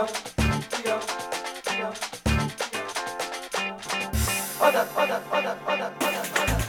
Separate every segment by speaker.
Speaker 1: Hold up, hold up, hold up, hold up, hold up, hold up.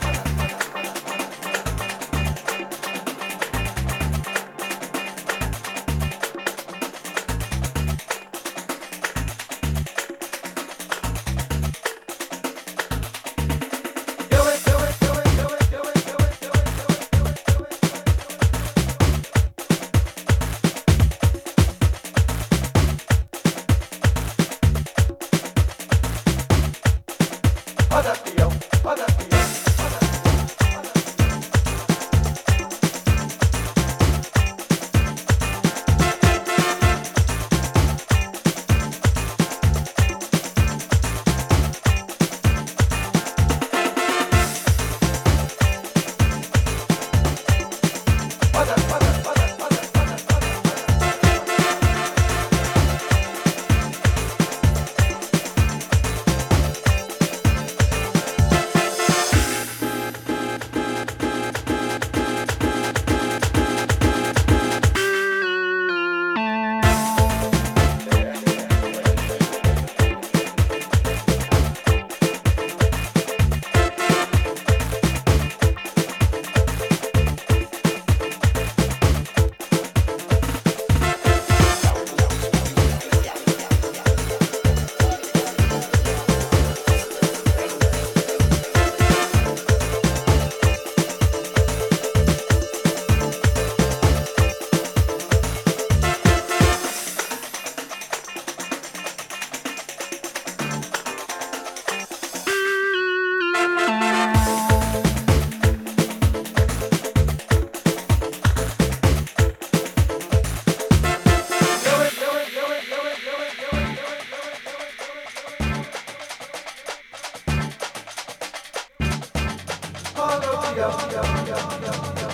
Speaker 2: go, go, go, go, go.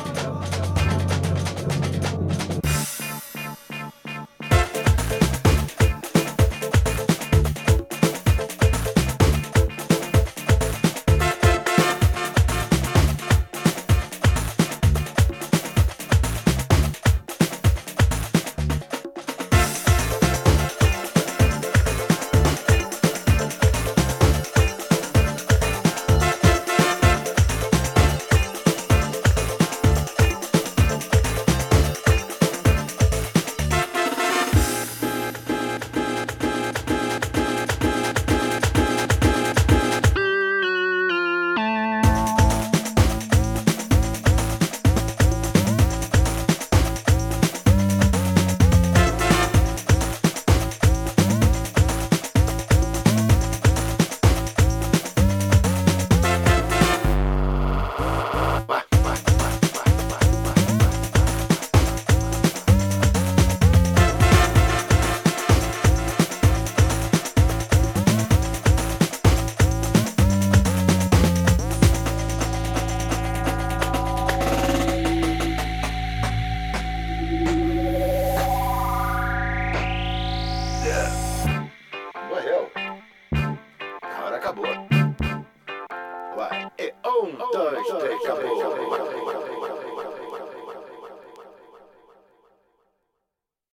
Speaker 2: Why? It own
Speaker 3: Thursday.